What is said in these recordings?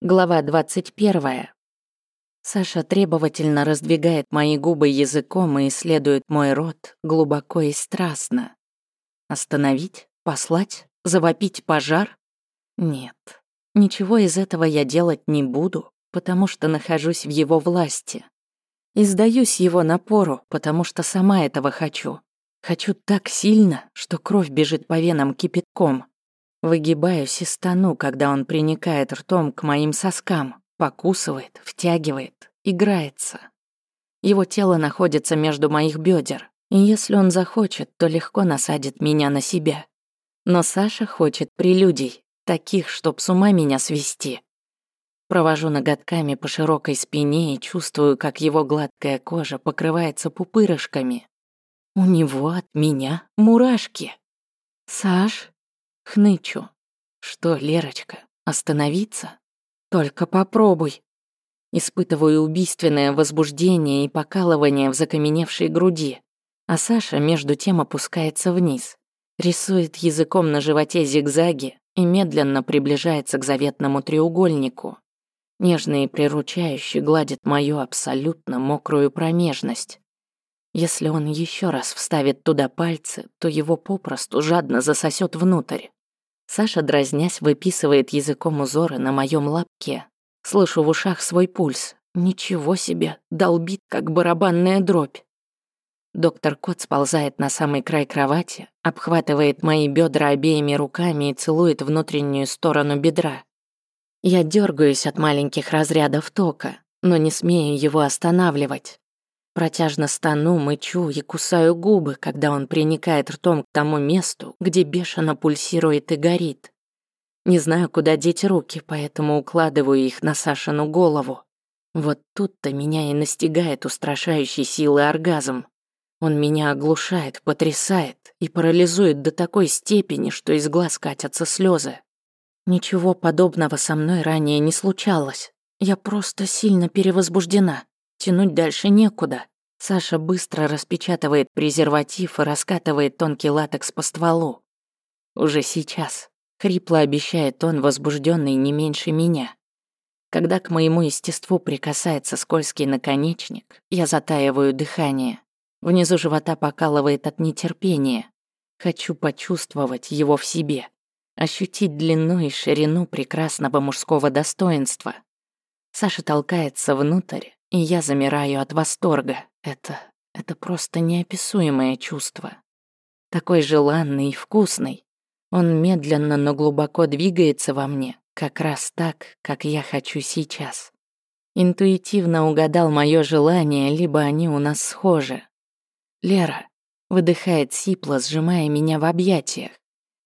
Глава 21. Саша требовательно раздвигает мои губы языком и исследует мой рот глубоко и страстно. Остановить? Послать? Завопить пожар? Нет. Ничего из этого я делать не буду, потому что нахожусь в его власти. И сдаюсь его напору, потому что сама этого хочу. Хочу так сильно, что кровь бежит по венам кипятком. Выгибаюсь и стану, когда он приникает ртом к моим соскам, покусывает, втягивает, играется. Его тело находится между моих бедер, и если он захочет, то легко насадит меня на себя. Но Саша хочет прелюдий, таких, чтоб с ума меня свести. Провожу ноготками по широкой спине и чувствую, как его гладкая кожа покрывается пупырышками. У него от меня мурашки. «Саш?» Хнычу. Что, Лерочка, остановиться? Только попробуй. Испытываю убийственное возбуждение и покалывание в закаменевшей груди, а Саша между тем опускается вниз, рисует языком на животе зигзаги и медленно приближается к заветному треугольнику. Нежно и приручающе гладит мою абсолютно мокрую промежность. Если он еще раз вставит туда пальцы, то его попросту жадно засосет внутрь. Саша, дразнясь, выписывает языком узоры на моем лапке. Слышу в ушах свой пульс. Ничего себе, долбит, как барабанная дробь. Доктор Кот сползает на самый край кровати, обхватывает мои бедра обеими руками и целует внутреннюю сторону бедра. Я дергаюсь от маленьких разрядов тока, но не смею его останавливать. Протяжно стану, мычу и кусаю губы, когда он приникает ртом к тому месту, где бешено пульсирует и горит. Не знаю, куда деть руки, поэтому укладываю их на Сашину голову. Вот тут-то меня и настигает устрашающий силы оргазм. Он меня оглушает, потрясает и парализует до такой степени, что из глаз катятся слезы. Ничего подобного со мной ранее не случалось. Я просто сильно перевозбуждена. Тянуть дальше некуда. Саша быстро распечатывает презерватив и раскатывает тонкий латекс по стволу. Уже сейчас. Хрипло обещает он, возбужденный не меньше меня. Когда к моему естеству прикасается скользкий наконечник, я затаиваю дыхание. Внизу живота покалывает от нетерпения. Хочу почувствовать его в себе. Ощутить длину и ширину прекрасного мужского достоинства. Саша толкается внутрь, и я замираю от восторга. Это... это просто неописуемое чувство. Такой желанный и вкусный. Он медленно, но глубоко двигается во мне, как раз так, как я хочу сейчас. Интуитивно угадал мое желание, либо они у нас схожи. «Лера», — выдыхает сипло, сжимая меня в объятиях.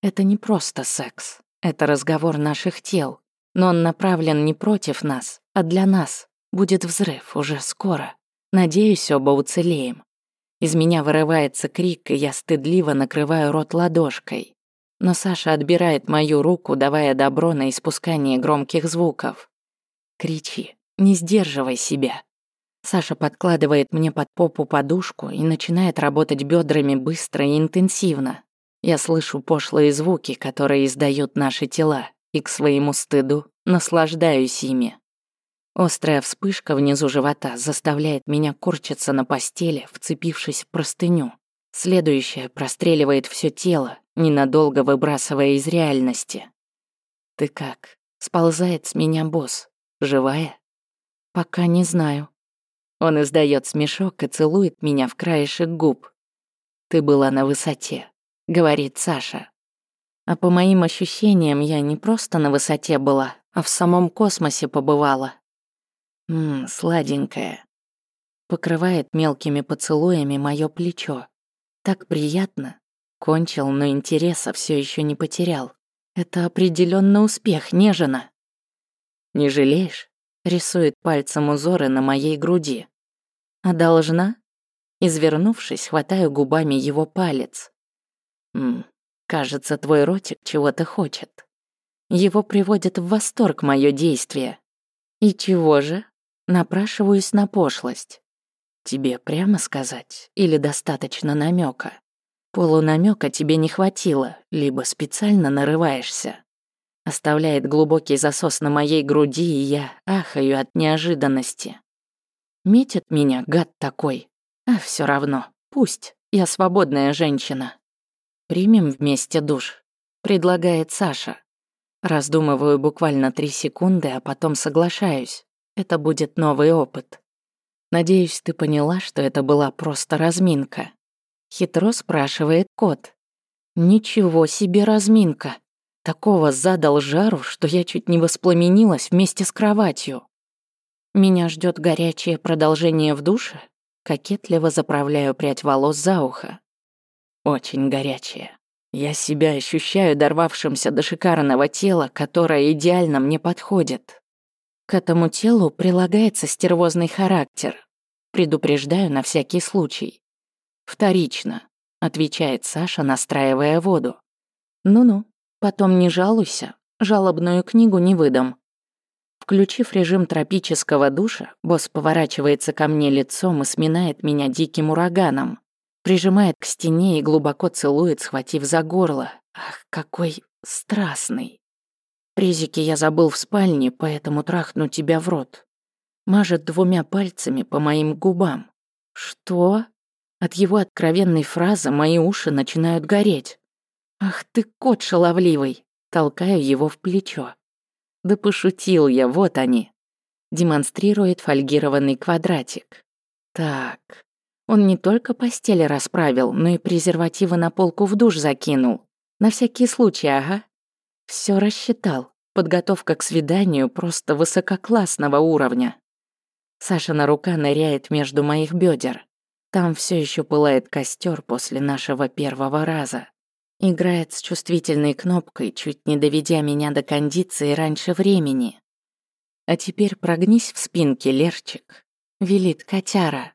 «Это не просто секс, это разговор наших тел, но он направлен не против нас, а для нас, Будет взрыв уже скоро. Надеюсь, оба уцелеем. Из меня вырывается крик, и я стыдливо накрываю рот ладошкой. Но Саша отбирает мою руку, давая добро на испускание громких звуков. Кричи, не сдерживай себя. Саша подкладывает мне под попу подушку и начинает работать бедрами быстро и интенсивно. Я слышу пошлые звуки, которые издают наши тела, и к своему стыду наслаждаюсь ими. Острая вспышка внизу живота заставляет меня корчиться на постели, вцепившись в простыню. Следующая простреливает все тело, ненадолго выбрасывая из реальности. «Ты как?» — сползает с меня босс. «Живая?» «Пока не знаю». Он издает смешок и целует меня в краешек губ. «Ты была на высоте», — говорит Саша. А по моим ощущениям, я не просто на высоте была, а в самом космосе побывала. Ммм, сладенькая. Покрывает мелкими поцелуями мое плечо. Так приятно. Кончил, но интереса все еще не потерял. Это определенно успех, нежена. Не жалеешь? Рисует пальцем узоры на моей груди. А должна? Извернувшись, хватаю губами его палец. Ммм, кажется, твой ротик чего-то хочет. Его приводит в восторг мое действие. И чего же? Напрашиваюсь на пошлость. Тебе прямо сказать или достаточно намека? Полунамека тебе не хватило, либо специально нарываешься. Оставляет глубокий засос на моей груди, и я ахаю от неожиданности. Метит меня, гад такой. А все равно, пусть, я свободная женщина. Примем вместе душ, предлагает Саша. Раздумываю буквально три секунды, а потом соглашаюсь. Это будет новый опыт. Надеюсь, ты поняла, что это была просто разминка. Хитро спрашивает кот. Ничего себе разминка. Такого задал жару, что я чуть не воспламенилась вместе с кроватью. Меня ждет горячее продолжение в душе. Кокетливо заправляю прядь волос за ухо. Очень горячее. Я себя ощущаю дорвавшимся до шикарного тела, которое идеально мне подходит. К этому телу прилагается стервозный характер. Предупреждаю на всякий случай. Вторично, отвечает Саша, настраивая воду. Ну-ну, потом не жалуйся, жалобную книгу не выдам. Включив режим тропического душа, босс поворачивается ко мне лицом и сминает меня диким ураганом. Прижимает к стене и глубоко целует, схватив за горло. Ах, какой страстный. Резики я забыл в спальне, поэтому трахну тебя в рот. Мажет двумя пальцами по моим губам. Что? От его откровенной фразы мои уши начинают гореть. Ах ты кот шаловливый. Толкаю его в плечо. Да пошутил я, вот они. Демонстрирует фольгированный квадратик. Так, он не только постели расправил, но и презервативы на полку в душ закинул. На всякий случай, ага. Все рассчитал. Подготовка к свиданию просто высококлассного уровня. Сашина рука ныряет между моих бедер. Там все еще пылает костер после нашего первого раза. Играет с чувствительной кнопкой, чуть не доведя меня до кондиции раньше времени. А теперь прогнись в спинке, Лерчик, велит котяра.